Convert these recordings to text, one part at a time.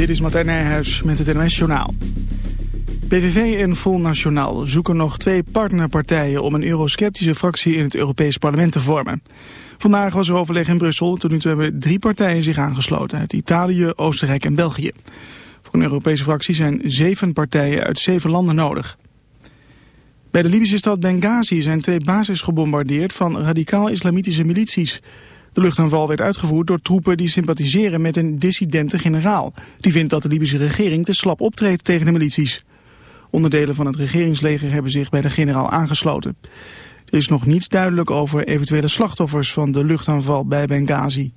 dit is Martijn Nijhuis met het NOS Journaal. PVV en Vol Nationaal zoeken nog twee partnerpartijen om een eurosceptische fractie in het Europees Parlement te vormen. Vandaag was er overleg in Brussel. Tot nu toe hebben drie partijen zich aangesloten uit Italië, Oostenrijk en België. Voor een Europese fractie zijn zeven partijen uit zeven landen nodig. Bij de Libische stad Benghazi zijn twee bases gebombardeerd van radicaal-islamitische milities. De luchtaanval werd uitgevoerd door troepen die sympathiseren met een dissidente generaal. Die vindt dat de Libische regering te slap optreedt tegen de milities. Onderdelen van het regeringsleger hebben zich bij de generaal aangesloten. Er is nog niets duidelijk over eventuele slachtoffers van de luchtaanval bij Benghazi.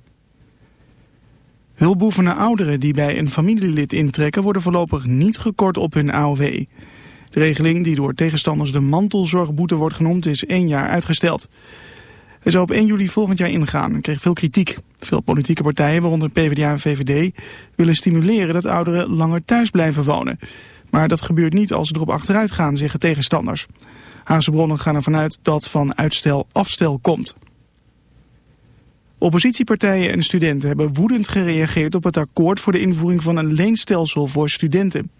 Hulpbehoevende ouderen die bij een familielid intrekken worden voorlopig niet gekort op hun AOW. De regeling die door tegenstanders de mantelzorgboete wordt genoemd is één jaar uitgesteld. Hij zou op 1 juli volgend jaar ingaan en kreeg veel kritiek. Veel politieke partijen, waaronder PvdA en VVD, willen stimuleren dat ouderen langer thuis blijven wonen. Maar dat gebeurt niet als ze erop achteruit gaan, zeggen tegenstanders. Hazenbronnen gaan ervan uit dat van uitstel afstel komt. Oppositiepartijen en studenten hebben woedend gereageerd op het akkoord voor de invoering van een leenstelsel voor studenten.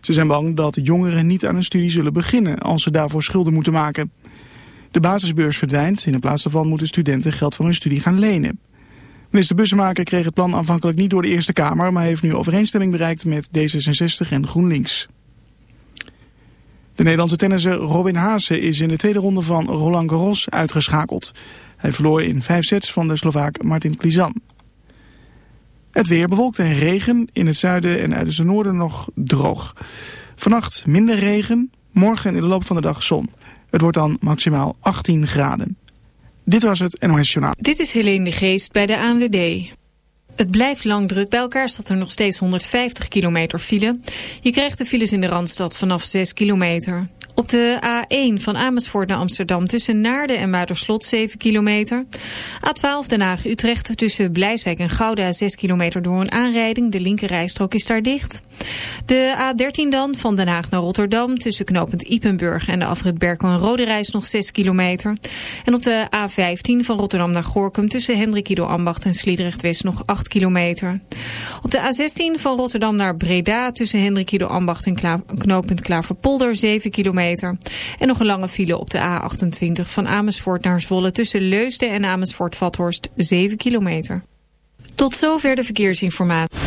Ze zijn bang dat jongeren niet aan een studie zullen beginnen als ze daarvoor schulden moeten maken. De basisbeurs verdwijnt. In plaats daarvan moeten studenten geld voor hun studie gaan lenen. Minister Bussemaker kreeg het plan aanvankelijk niet door de Eerste Kamer... maar heeft nu overeenstemming bereikt met D66 en GroenLinks. De Nederlandse tennisser Robin Haase is in de tweede ronde van Roland Garros uitgeschakeld. Hij verloor in vijf sets van de Slovaak Martin Klizan. Het weer bewolkt en regen, in het zuiden en uit het noorden nog droog. Vannacht minder regen, morgen in de loop van de dag zon. Het wordt dan maximaal 18 graden. Dit was het NOS Journaal. Dit is Helene de Geest bij de ANWB. Het blijft lang druk. Bij elkaar staat er nog steeds 150 kilometer file. Je krijgt de files in de Randstad vanaf 6 kilometer. Op de A1 van Amersfoort naar Amsterdam tussen Naarden en Muiderslot 7 kilometer. A12 Den Haag-Utrecht tussen Blijswijk en Gouda 6 kilometer door een aanrijding. De linkerrijstrook is daar dicht. De A13 dan van Den Haag naar Rotterdam tussen knooppunt Ipenburg en de afrit Berkel en Rode Reis nog 6 kilometer. En op de A15 van Rotterdam naar Gorkum tussen Hendrikido Ambacht en Sliedrecht West nog 8 kilometer. Op de A16 van Rotterdam naar Breda tussen Hendrikido Ambacht en Kla knooppunt Klaverpolder 7 kilometer. En nog een lange file op de A28 van Amersfoort naar Zwolle... tussen Leusden en Amersfoort-Vathorst 7 kilometer. Tot zover de verkeersinformatie.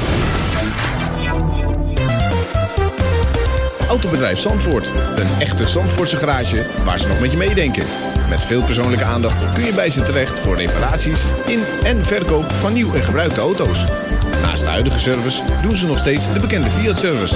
Autobedrijf Zandvoort. Een echte Zandvoortse garage waar ze nog met je meedenken. Met veel persoonlijke aandacht kun je bij ze terecht... voor reparaties in en verkoop van nieuw en gebruikte auto's. Naast de huidige service doen ze nog steeds de bekende Fiat-service...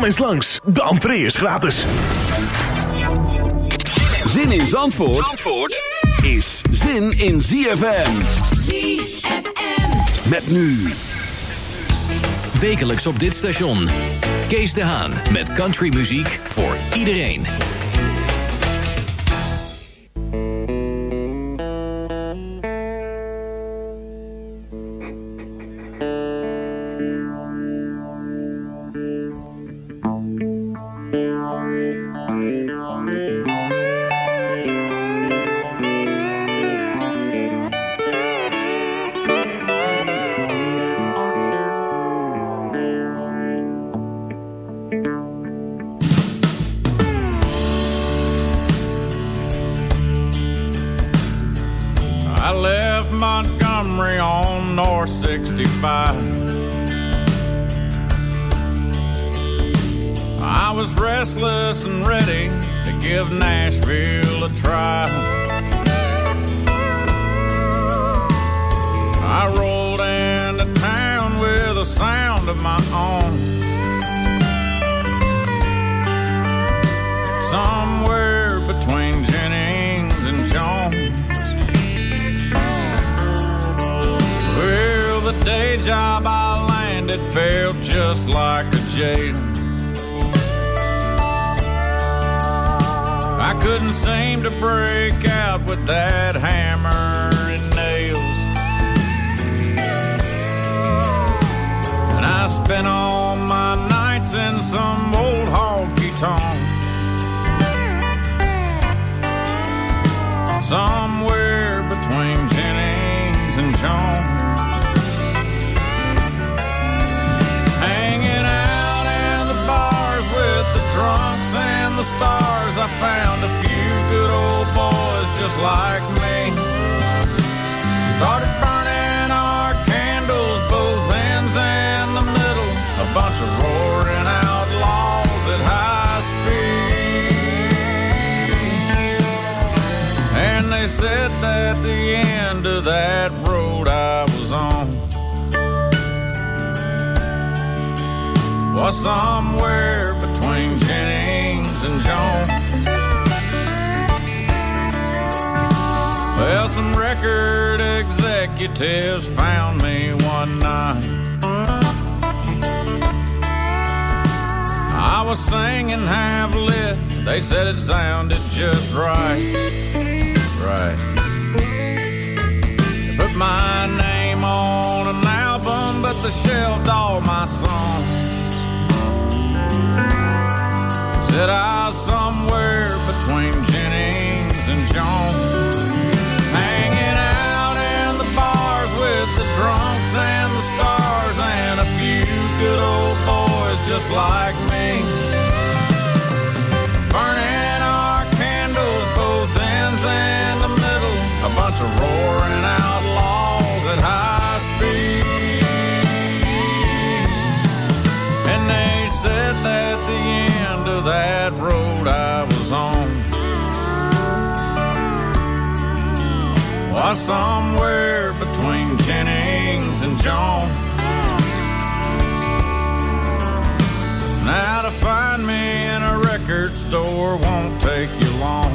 Kom eens langs, de entree is gratis. Zin in Zandvoort, Zandvoort is zin in ZFM. ZFM. Met nu. Wekelijks op dit station. Kees de Haan met countrymuziek voor iedereen. Restless and ready to give Nashville a try. I rolled into town with a sound of my own. Somewhere between Jennings and Jones. Well, the day job I landed felt just like a jail. Couldn't seem to break out with that hammer and nails. And I spent all my nights in some old honky tonk. Somewhere the stars. I found a few good old boys just like me. Started burning our candles, both ends and the middle. A bunch of roaring outlaws at high speed. And they said that the end of that road I was on was somewhere record executives found me one night. I was singing half lit. They said it sounded just right. Right. They put my name on an album, but they shelved all my songs. Said I was somewhere between Jennings and Jones. Drunks and the stars and a few good old boys just like me. Burning our candles both ends and the middle. A bunch of roaring outlaws at high speed. And they said that the end of that road I was on was somewhere between and Jones. Now to find me in a record store won't take you long.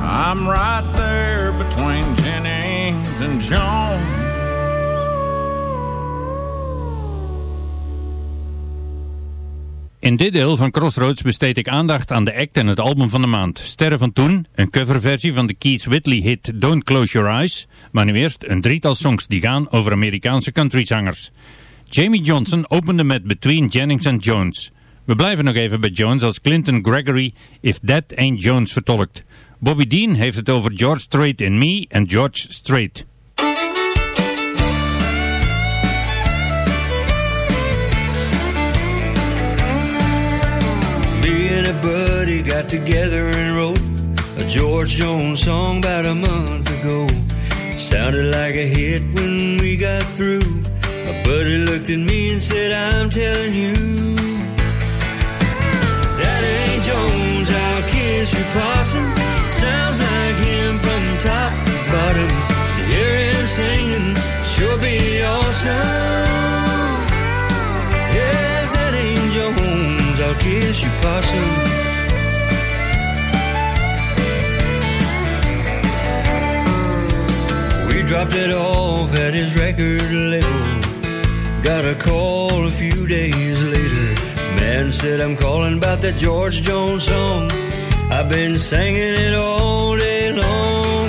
I'm right there between Jennings and Jones. In dit deel van Crossroads besteed ik aandacht aan de act en het album van de maand. Sterren van Toen, een coverversie van de Keith Whitley hit Don't Close Your Eyes. Maar nu eerst een drietal songs die gaan over Amerikaanse countrysangers. Jamie Johnson opende met Between Jennings and Jones. We blijven nog even bij Jones als Clinton Gregory If That Ain't Jones vertolkt. Bobby Dean heeft het over George Strait in Me en George Strait. Got together and wrote a George Jones song about a month ago. Sounded like a hit when we got through. My buddy looked at me and said, I'm telling you, that ain't Jones. I'll kiss your possum. Sounds like him from top to bottom. To hear him singing, sure be awesome. Yeah, that ain't Jones, I'll kiss kiss you, possum. Dropped it off at his record label. Got a call a few days later. Man said, I'm calling about that George Jones song. I've been singing it all day long.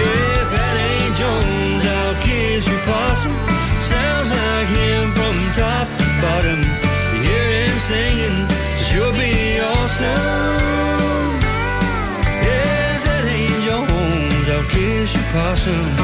If that ain't Jones, I'll kiss you, possum. Sounds like him from top to bottom. To hear him singing, sure be awesome. Kiss you, possum.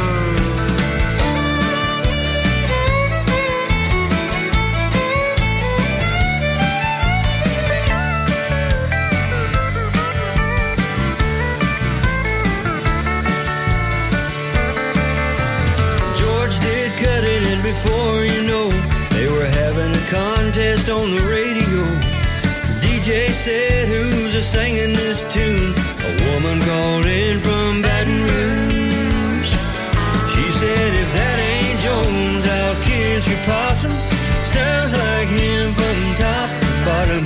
George did cut it, and before you know, they were having a contest on the radio. The DJ said, Who's a singing this tune? A woman called in from Baton your possum. Sounds like him from top to bottom.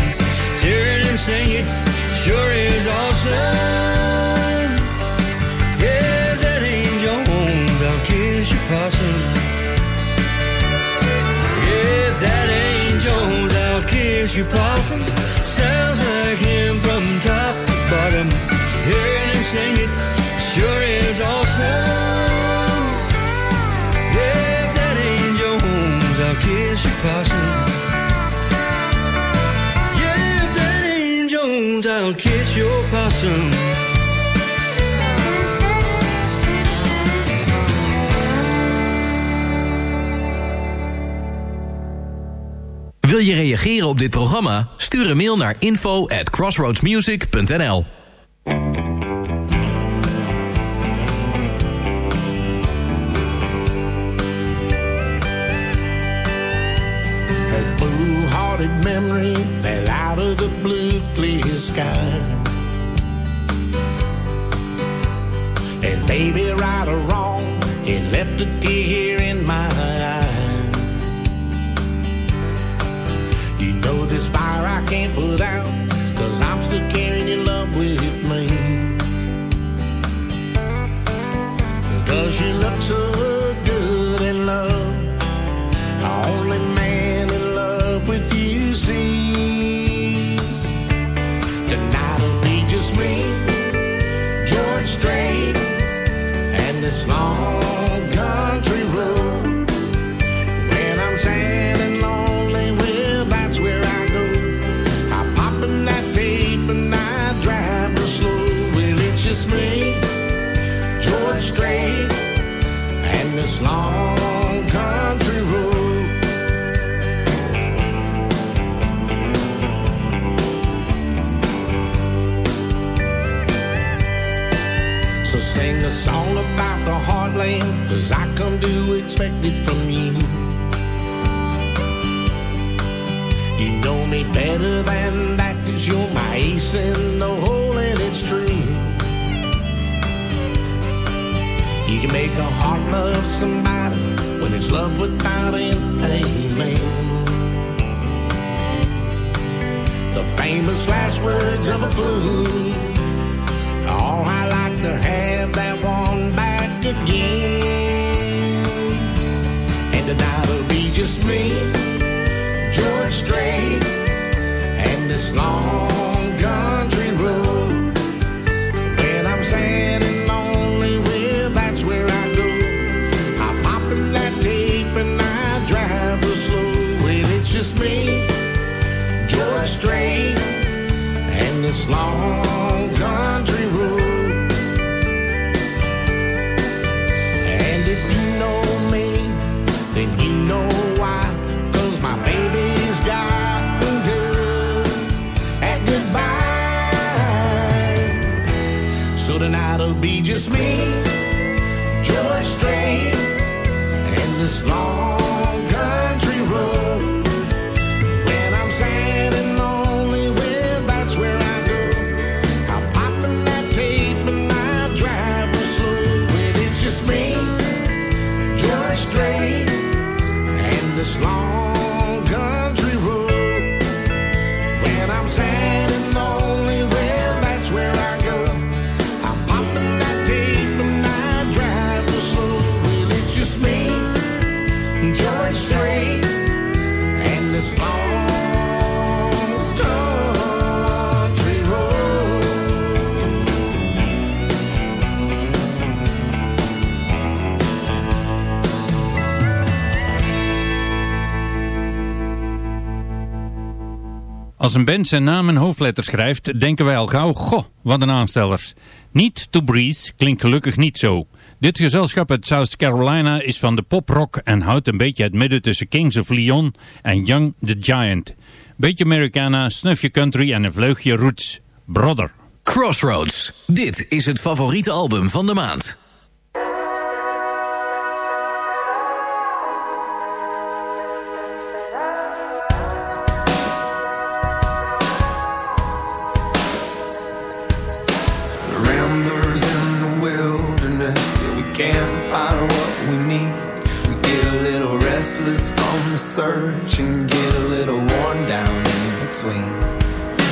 Hearing him sing it sure is awesome. Yeah, that ain't Jones, I'll kiss your possum. If that ain't Jones, I'll kiss your possum. Sounds like him from top to bottom. Hearing him sing it sure is Wil je reageren op dit programma? Stuur een mail naar info at crossroadsmusic.nl blue-hearted memory fell out of the blue clear sky. And baby, right or wrong, it left a tear this fire I can't put out, cause I'm still carrying your love with me. Cause you look so this long country road. So sing a song about the heartland, cause I come to expect it from you. You know me better than that, cause you're my ace in the hole, and it's true. You can make a heart love somebody when it's love without an amen. The famous last words of a fool. Oh, I like to have that one back again. And tonight'll be just me, George Strait, and this long country long country road. And if you know me, then you know why. Cause my baby's got good at goodbye. So tonight'll be just me, George Strait, and this long een band zijn naam in hoofdletters schrijft, denken wij al gauw, goh, wat een aanstellers. Niet to breeze klinkt gelukkig niet zo. Dit gezelschap uit South Carolina is van de poprock en houdt een beetje het midden tussen Kings of Leon en Young the Giant. Beetje Americana, snufje country en een vleugje roots. Brother. Crossroads. Dit is het favoriete album van de maand. Search and get a little worn down in between.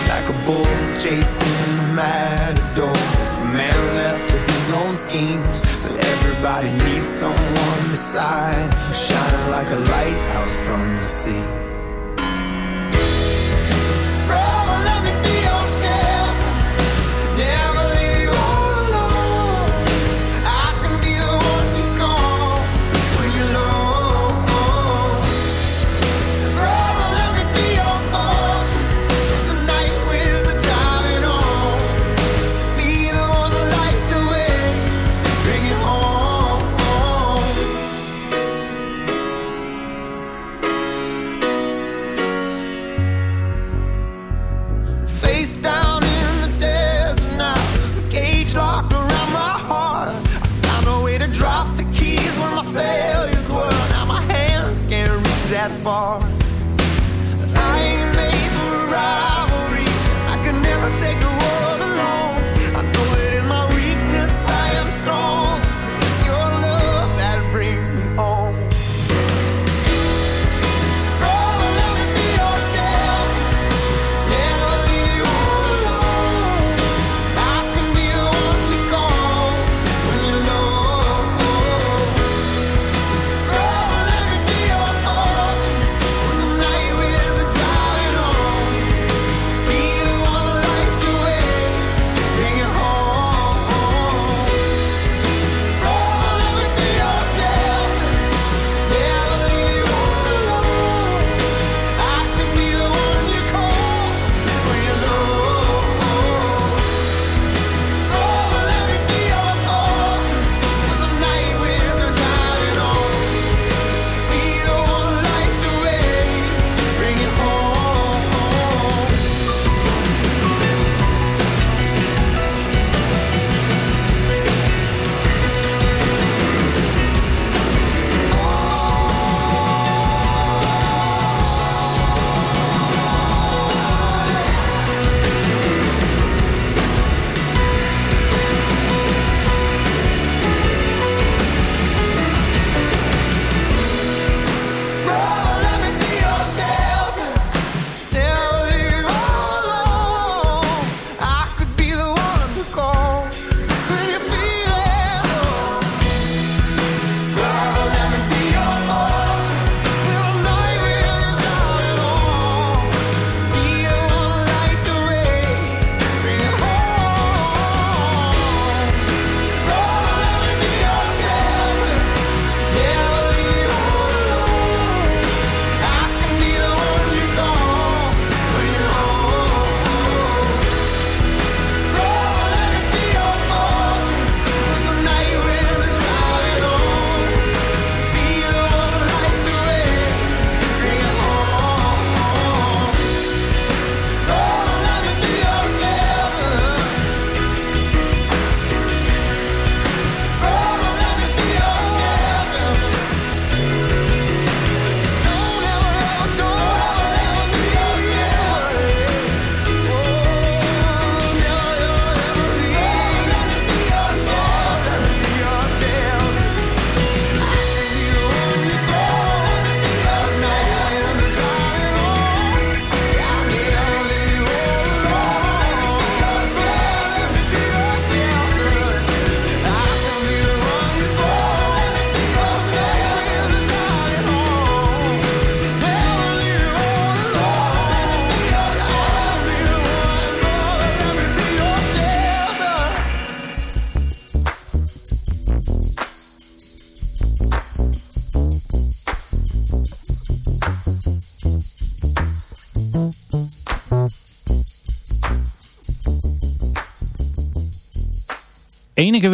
Like a bull chasing the matadors, a man left to his own schemes. But everybody needs someone beside, shining like a lighthouse from the sea.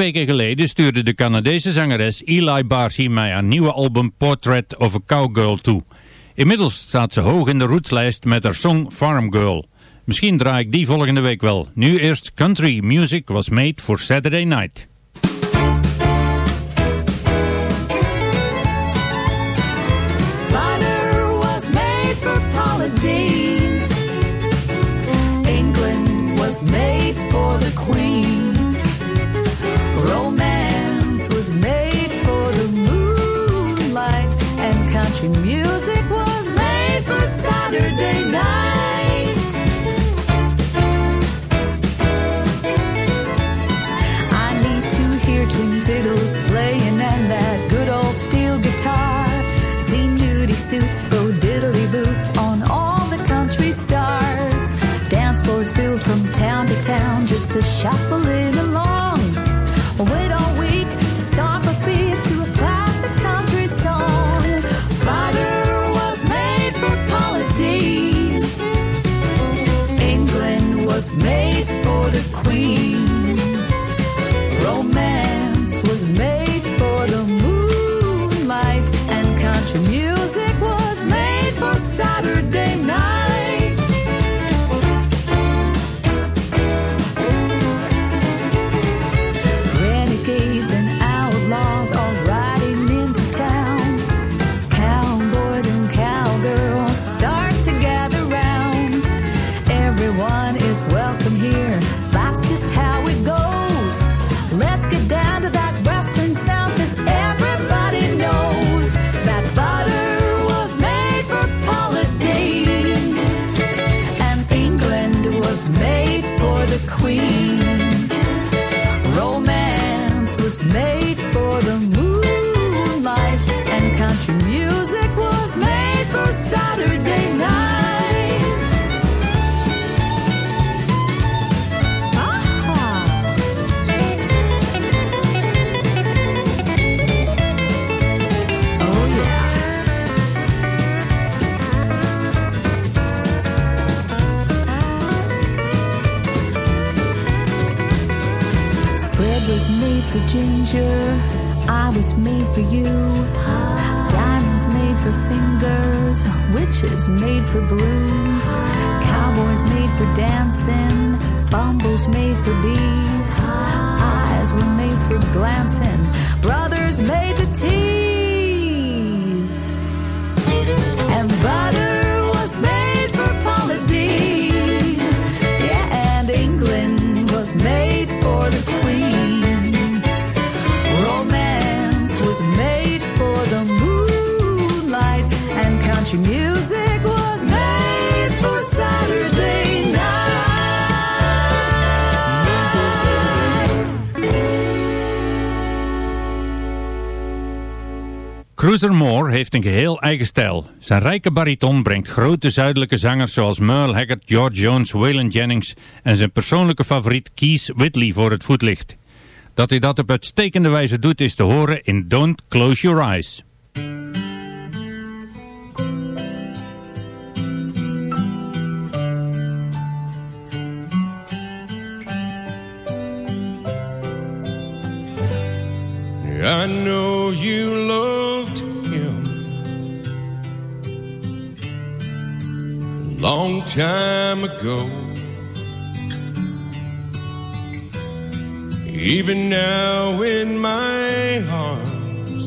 Weken geleden stuurde de Canadese zangeres Eli Barcy mij haar nieuwe album Portrait of a Cowgirl toe. Inmiddels staat ze hoog in de rootslijst met haar song Farm Girl. Misschien draai ik die volgende week wel. Nu eerst Country Music was made for Saturday Night. For bees. Eyes were made for glancing, Cruiser Moore heeft een geheel eigen stijl. Zijn rijke bariton brengt grote zuidelijke zangers zoals Merle Haggard, George Jones, Waylon Jennings en zijn persoonlijke favoriet Keith Whitley voor het voetlicht. Dat hij dat op uitstekende wijze doet is te horen in Don't Close Your Eyes. I know you loved him a long time ago. Even now in my arms,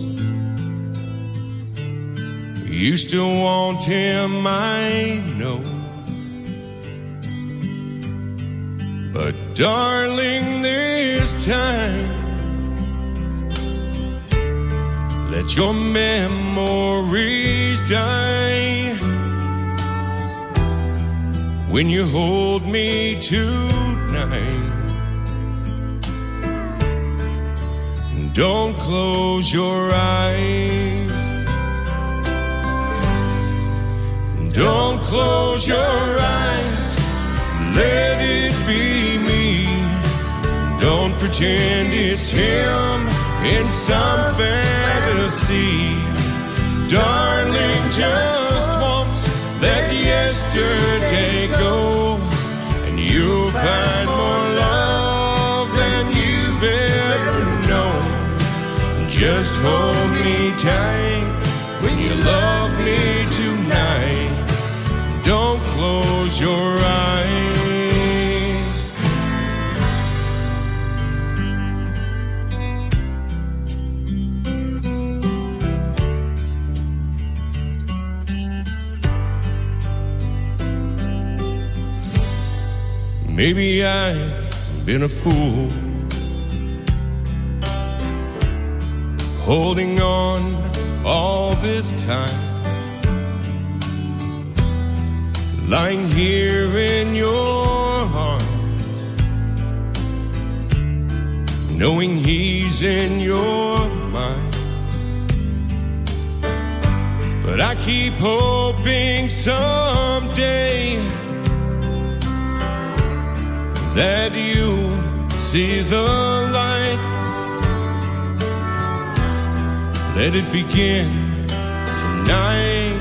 you still want him, I know. But darling, this time Let your memories die when you hold me tonight. Don't close your eyes. Don't close your eyes. Let it be me. Don't pretend it's him in some fantasy. Darling, just won't let yesterday go, and you'll find more love than you've ever known. Just hold me tight when you love me tonight. Don't close your eyes. Maybe I've been a fool holding on all this time. Lying here in your arms, knowing he's in your mind. But I keep hoping someday that you see the light. Let it begin tonight.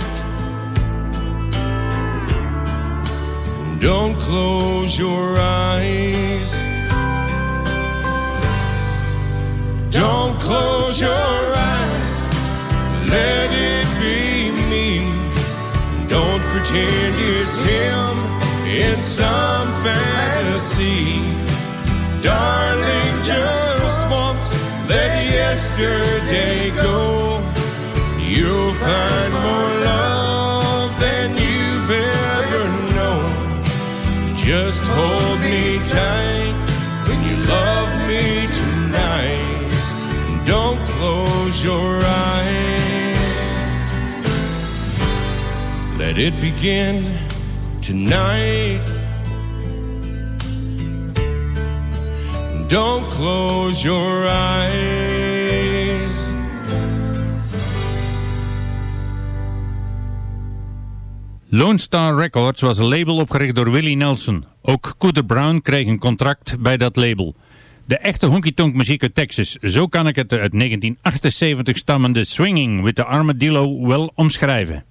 Don't close your eyes. Don't close your eyes. Let it be me. Don't pretend it's him in some fantasy. Darling, just once let yesterday go. You'll find more love than you've ever known. Just hold me tight when you love me tonight. Don't close your eyes. Let it begin tonight. Don't close your eyes. Lone Star Records was een label opgericht door Willie Nelson. Ook Cooter Brown kreeg een contract bij dat label. De echte honky-tonk muziek uit Texas, zo kan ik het uit 1978 stammende Swinging with the Armadillo wel omschrijven.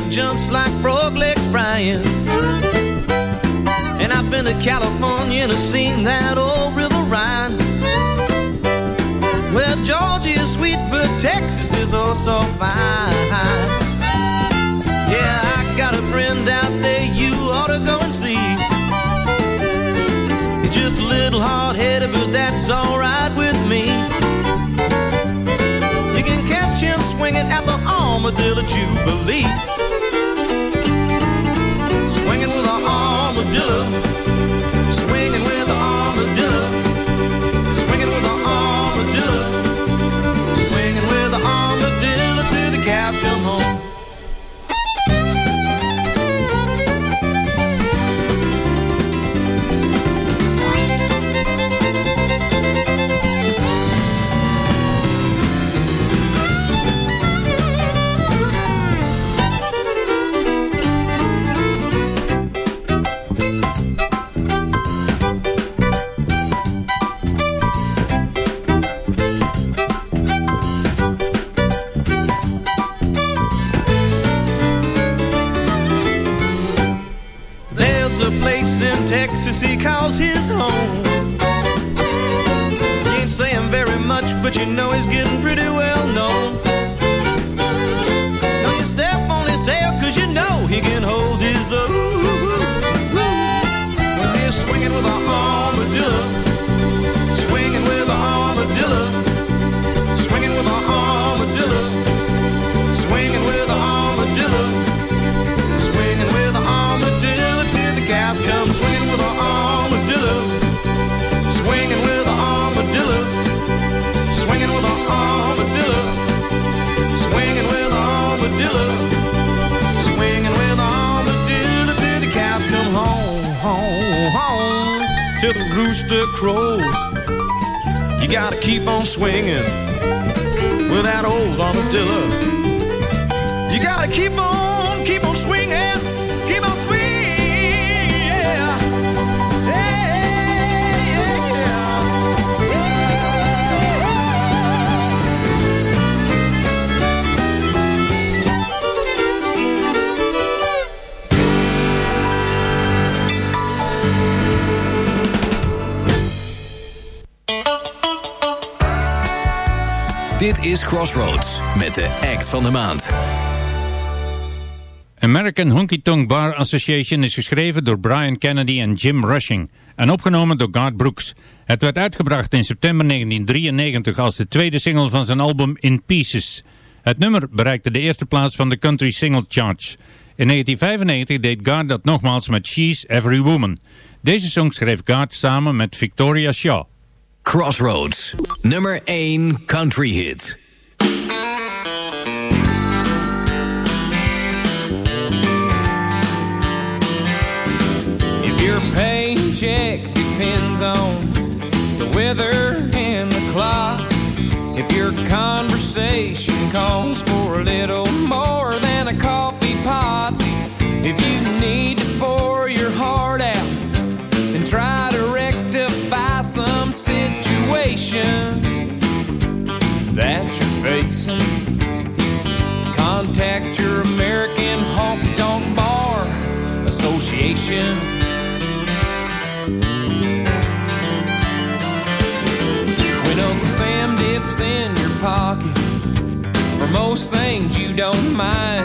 That jumps like frog legs frying. And I've been to California and I've seen that old river Rhine. Well, Georgia is sweet, but Texas is also fine. Yeah, I got a friend out there you ought to go and see. He's just a little hard-headed, but that's alright with me. You can catch him swinging at the Armadillo Jubilee. Armadillo. Texas he calls his home. He ain't saying very much, but you know he's getting Till the rooster crows. You gotta keep on swinging with that old armadillo. You gotta keep on, is Crossroads met de act van de maand. American Honky Tonk Bar Association is geschreven door Brian Kennedy en Jim Rushing en opgenomen door Garth Brooks. Het werd uitgebracht in september 1993 als de tweede single van zijn album In Pieces. Het nummer bereikte de eerste plaats van de country single charts. In 1995 deed Garth dat nogmaals met She's Every Woman. Deze song schreef Garth samen met Victoria Shaw. Crossroads, nummer 1 country hit. If your paycheck depends on the weather and the clock, if your conversation calls for a little more than a coffee pot, if you need situation that you're facing, contact your American Honky Tonk Bar Association. When Uncle Sam dips in your pocket, for most things you don't mind.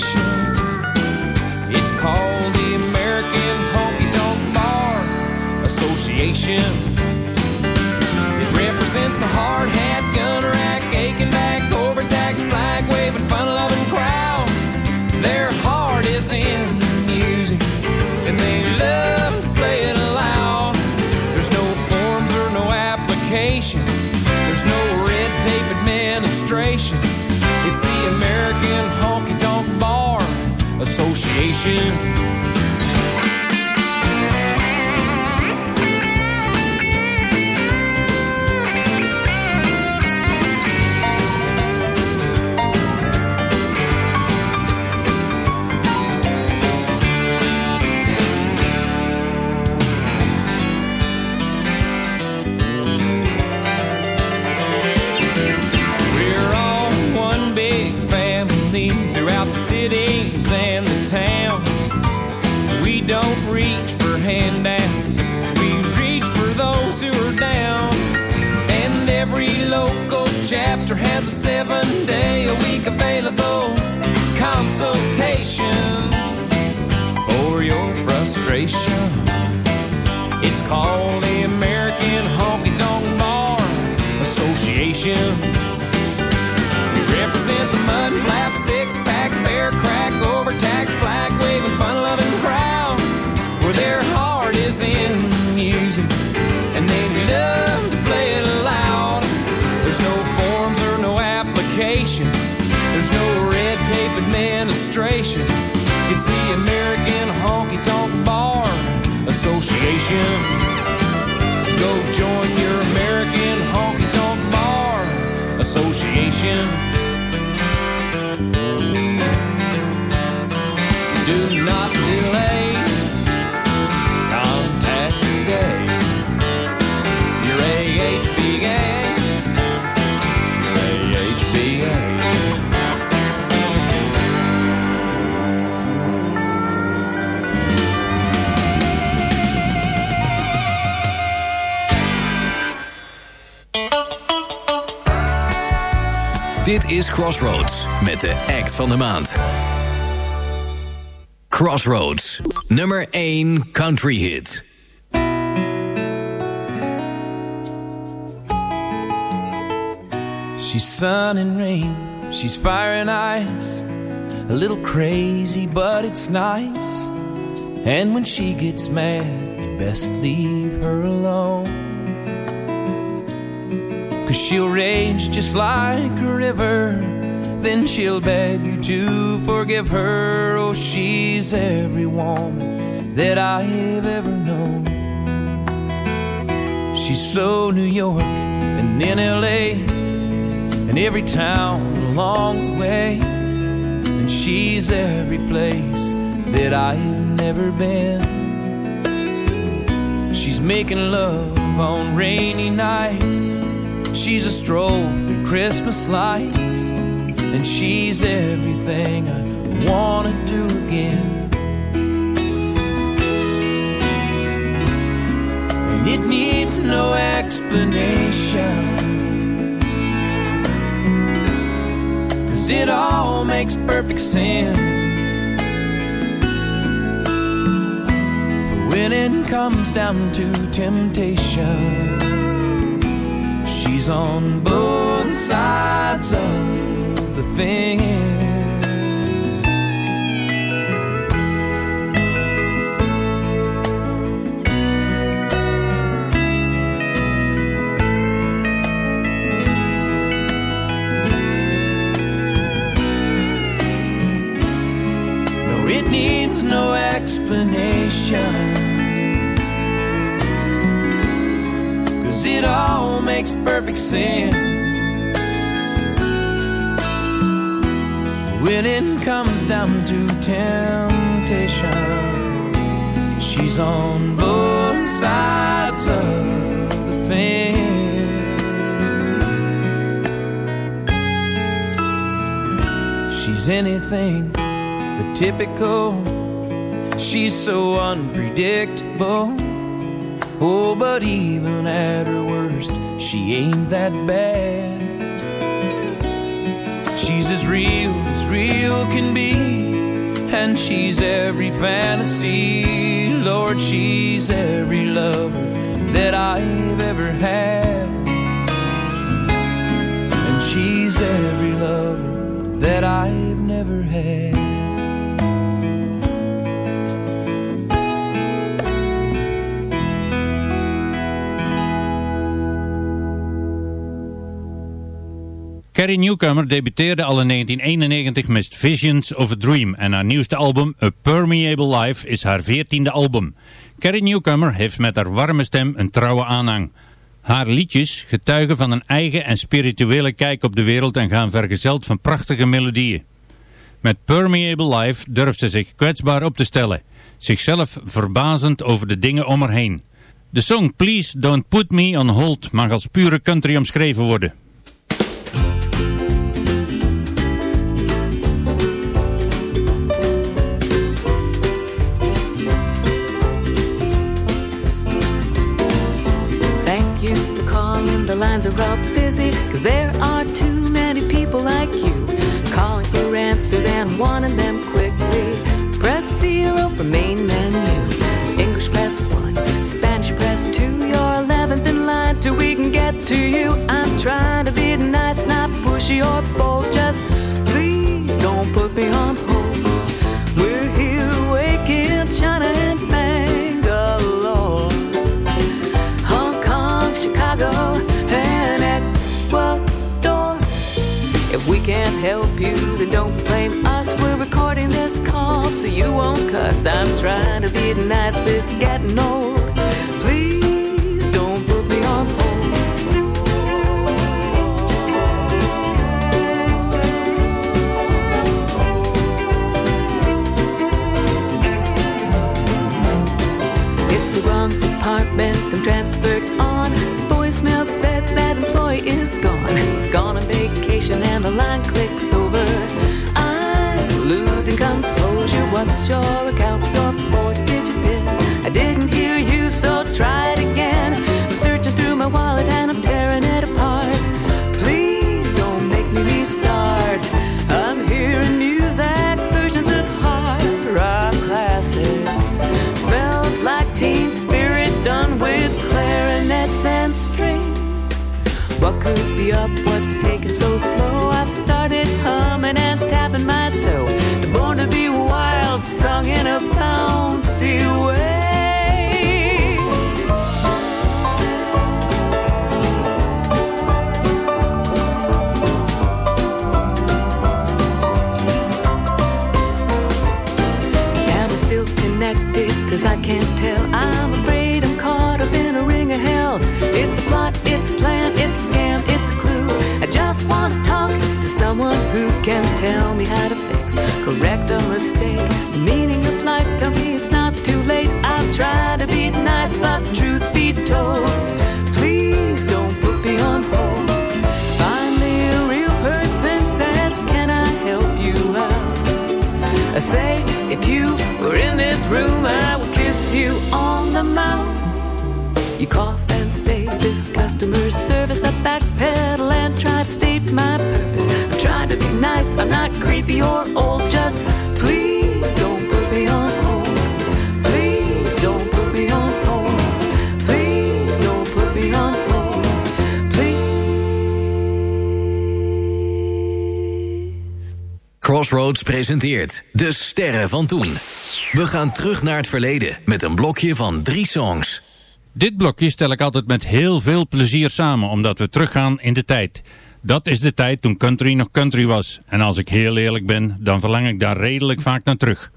Nation. It's called the American Honky Tonk Bar Association. It represents the hard hat, gun rack, aching back, overtaxed flag waving, fun loving crowd. Their heart is in Association. Chapter has a seven day a week available consultation for your frustration. It's called the American Honky Tonk Bar Association. We represent the mud flap, is Crossroads met de act van de maand. Crossroads, nummer 1 country hit. She's sun and rain, she's fire and ice. A little crazy, but it's nice. And when she gets mad, you best leave her alone. Cause she'll rage just like a river. Then she'll beg you to forgive her. Oh, she's every woman that I've ever known. She's so New York and in LA and every town along the way. And she's every place that I've never been. She's making love on rainy nights She's a stroll through Christmas lights, and she's everything I wanna do again. And it needs no explanation. Cause it all makes perfect sense. For when it comes down to temptation, she's on both sides of the fence. No, it needs no explanation. Makes perfect sense. When it comes down to temptation, she's on both sides of the fence. She's anything but typical. She's so unpredictable. Oh, but even at her worst, she ain't that bad. She's as real as real can be, and she's every fantasy. Lord, she's every lover that I've ever had. And she's every lover that I've never had. Carrie Newcomer debuteerde al in 1991 met Visions of a Dream en haar nieuwste album A Permeable Life is haar veertiende album. Carrie Newcomer heeft met haar warme stem een trouwe aanhang. Haar liedjes getuigen van een eigen en spirituele kijk op de wereld en gaan vergezeld van prachtige melodieën. Met Permeable Life durft ze zich kwetsbaar op te stellen, zichzelf verbazend over de dingen om haar heen. De song Please Don't Put Me On Hold mag als pure country omschreven worden. Lines are all busy. Cause there are too many people like you calling for answers and wanting them quickly. Press zero for main menu. English press one. Spanish press two. You're 11th in line till we can get to you. I'm trying to be nice, not pushy or bold. Just please don't put me on hold. We're here waking China you, then don't blame us. We're recording this call so you won't cuss. I'm trying to be nice, this is getting old. Please don't put me on hold. It's the wrong department, I'm transferred on. Voicemail says that employee is gone. Gone on vacation and the line clicks could be up? What's taking so slow? I've started humming and tapping my toe. The born to be wild, sung in a bouncy way. Who can tell me how to fix, correct a mistake? The meaning of life, tell me it's not too late. I've tried to be nice, but truth be told, please don't put me on hold. Finally, a real person says, Can I help you out? I say, If you were in this room, I would kiss you on the mouth. You cough and say, This is customer service. I back I'm not creepy or old. Just please don't put me on hold. Please don't put me on hold. Please don't put me on hold. Crossroads presenteert De Sterren van Toen. We gaan terug naar het verleden met een blokje van drie songs. Dit blokje stel ik altijd met heel veel plezier samen, omdat we teruggaan in de tijd. Dat is de tijd toen country nog country was. En als ik heel eerlijk ben, dan verlang ik daar redelijk vaak naar terug.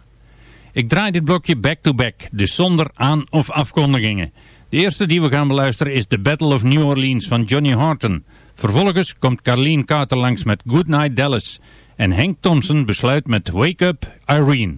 Ik draai dit blokje back-to-back, dus zonder aan- of afkondigingen. De eerste die we gaan beluisteren is The Battle of New Orleans van Johnny Horton. Vervolgens komt Carleen Carter langs met Goodnight Dallas. En Hank Thompson besluit met Wake Up Irene.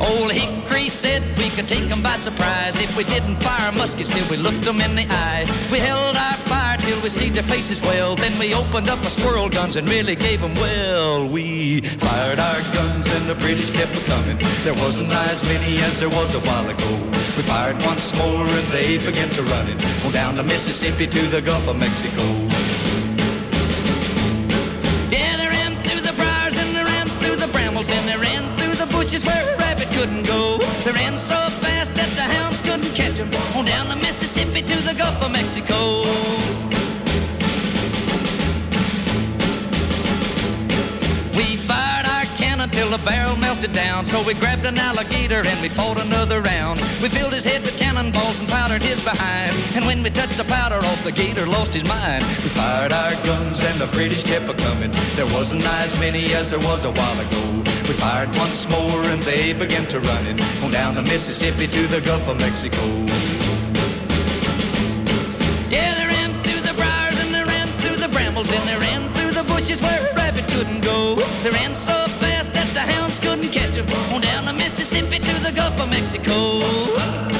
Old Hickory said we could take 'em by surprise if we didn't fire muskets till we looked 'em in the eye. We held our fire till we see their faces well. Then we opened up our squirrel guns and really gave 'em well. We fired our guns and the British kept a coming. There wasn't as many as there was a while ago. We fired once more and they began to run it on down the Mississippi to the Gulf of Mexico. Yeah, they ran through the briars and they ran through the brambles and they ran through the bushes where couldn't go. They ran so fast that the hounds couldn't catch them. On down the Mississippi to the Gulf of Mexico. We fired our cannon till the barrel melted down. So we grabbed an alligator and we fought another round. We filled his head with cannonballs and powdered his behind. And when we touched the powder off, the gator lost his mind. We fired our guns and the British kept a coming. There wasn't as many as there was a while ago. We fired once more and they began to run it on down the Mississippi to the Gulf of Mexico. Yeah, they ran through the briars and they ran through the brambles and they ran through the bushes where a rabbit couldn't go. They ran so fast that the hounds couldn't catch them. On down the Mississippi to the Gulf of Mexico.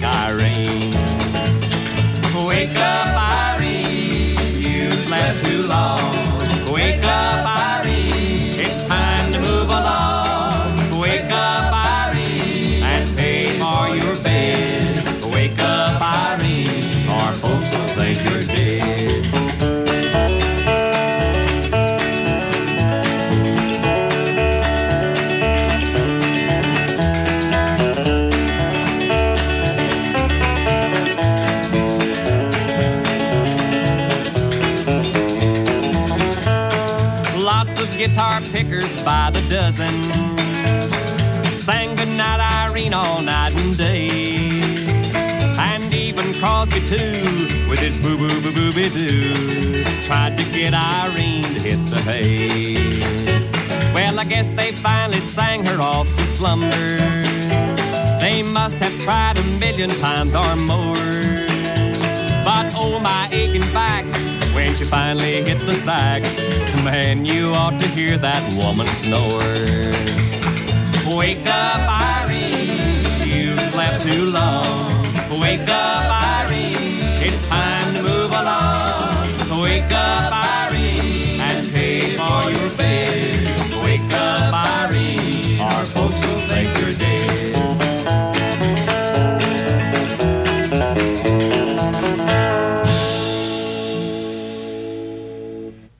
Can doo, tried to get Irene to hit the hay. Well, I guess they finally sang her off to slumber. They must have tried a million times or more. But oh, my aching back when she finally hit the sack. Man, you ought to hear that woman snore. Wake up, Irene, you've slept too long. Wake up, Wake and pay for your. Wake up, our folks will.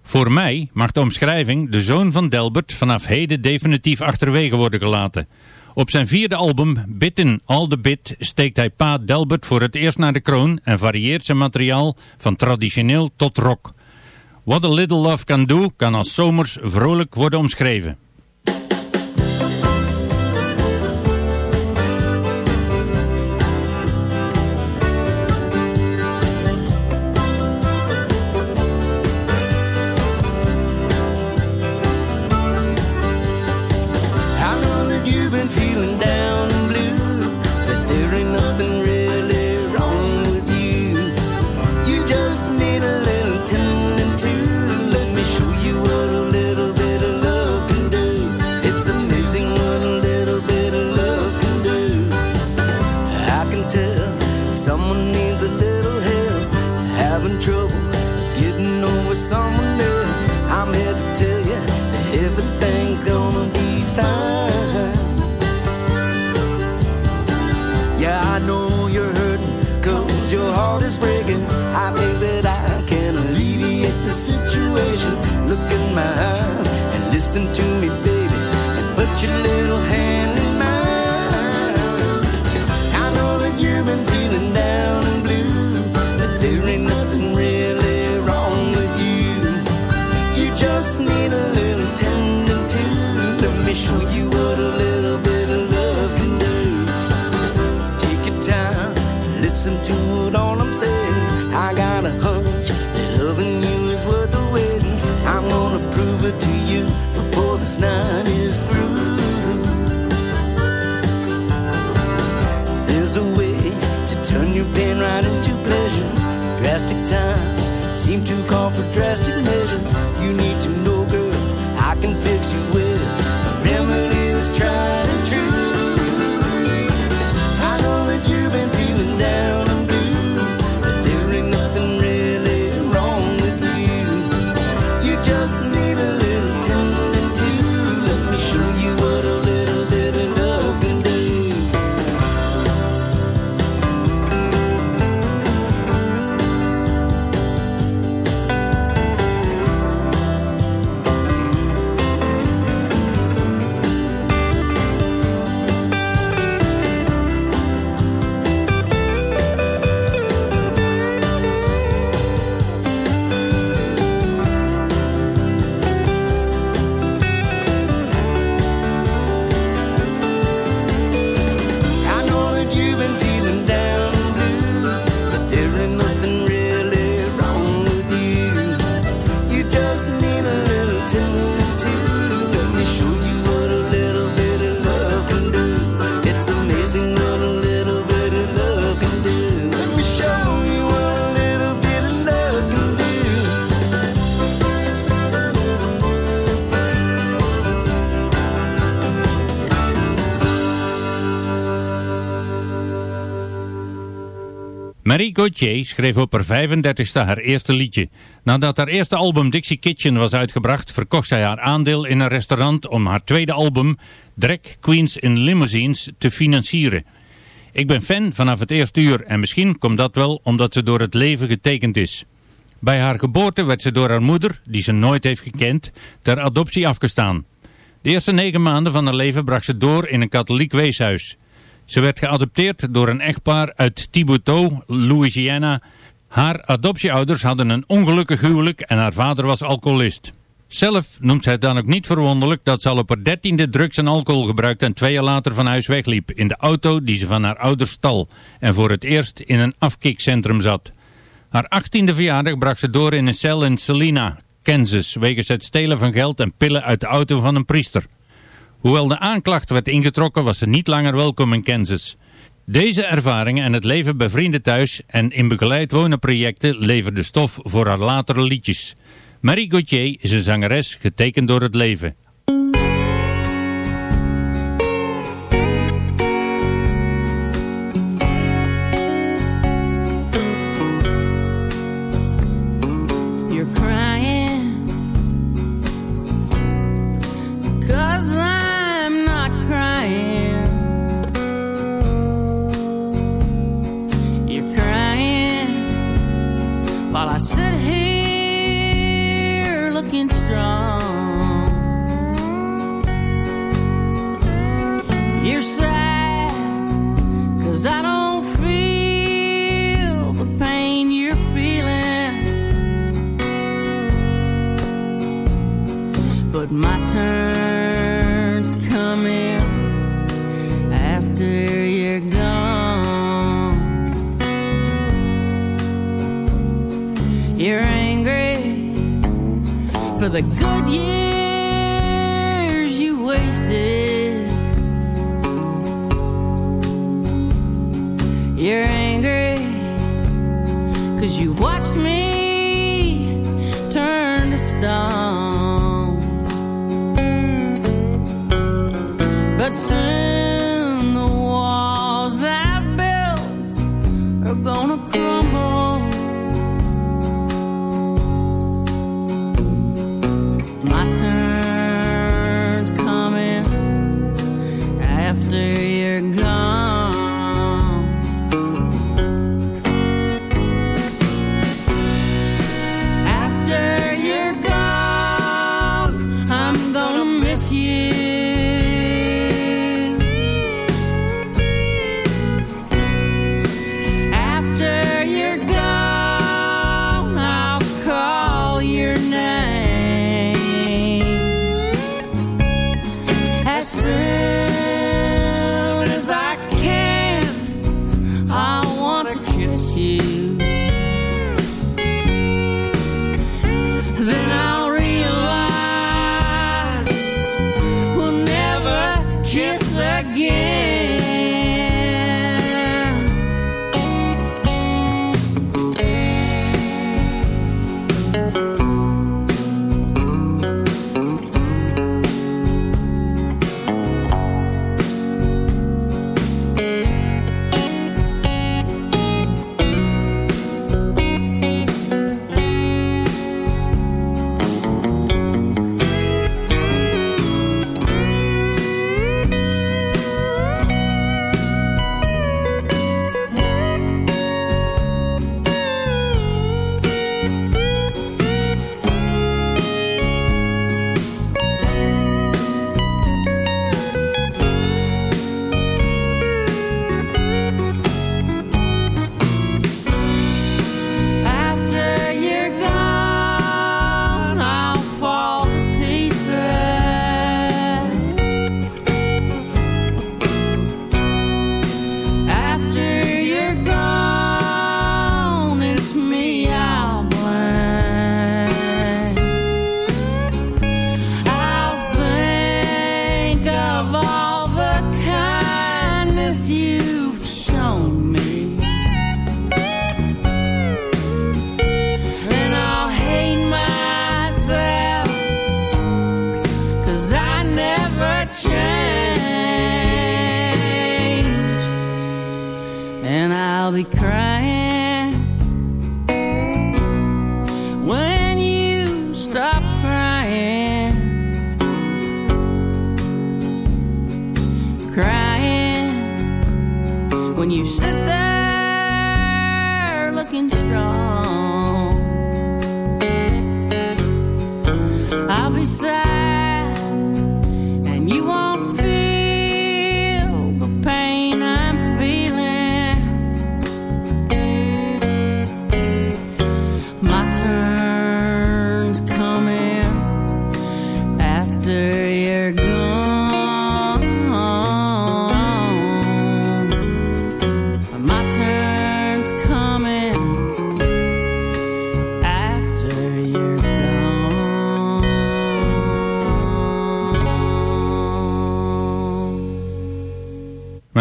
Voor mij mag de omschrijving de zoon van Delbert vanaf heden definitief achterwege worden gelaten. Op zijn vierde album, Bitten All the Bit, steekt hij pa Delbert voor het eerst naar de kroon en varieert zijn materiaal van traditioneel tot rock. What a Little Love Can Do kan als zomers vrolijk worden omschreven. My eyes and listen to me, baby, and put your little hand in mine. I know that you've been feeling down and blue, but there ain't nothing really wrong with you. You just need a little tending to. Let me show you what a little bit of love can do. Take your time, listen to what all I'm saying. I got times seem to call for drastic measures. You need to know, girl, I can fix you with Marie Gauthier schreef op haar 35ste haar eerste liedje. Nadat haar eerste album Dixie Kitchen was uitgebracht, verkocht zij haar aandeel in een restaurant om haar tweede album Drag Queens in Limousines te financieren. Ik ben fan vanaf het eerste uur en misschien komt dat wel omdat ze door het leven getekend is. Bij haar geboorte werd ze door haar moeder, die ze nooit heeft gekend, ter adoptie afgestaan. De eerste negen maanden van haar leven bracht ze door in een katholiek weeshuis. Ze werd geadopteerd door een echtpaar uit Thibodaux, Louisiana. Haar adoptieouders hadden een ongelukkig huwelijk en haar vader was alcoholist. Zelf noemt zij het dan ook niet verwonderlijk dat ze al op haar dertiende drugs en alcohol gebruikte en twee jaar later van huis wegliep in de auto die ze van haar ouders stal en voor het eerst in een afkikcentrum zat. Haar achttiende verjaardag brak ze door in een cel in Salina, Kansas, wegens het stelen van geld en pillen uit de auto van een priester. Hoewel de aanklacht werd ingetrokken was ze niet langer welkom in Kansas. Deze ervaringen en het leven bij vrienden thuis en in begeleid wonenprojecten leverden stof voor haar latere liedjes. Marie Gauthier is een zangeres getekend door het leven.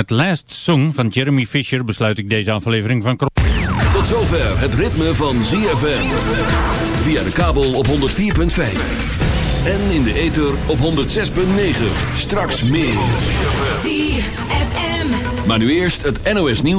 Met Last Song van Jeremy Fisher besluit ik deze aflevering van Kro- Tot zover het ritme van ZFM. Via de kabel op 104.5. En in de ether op 106.9. Straks meer. ZFM. Maar nu eerst het NOS nieuws.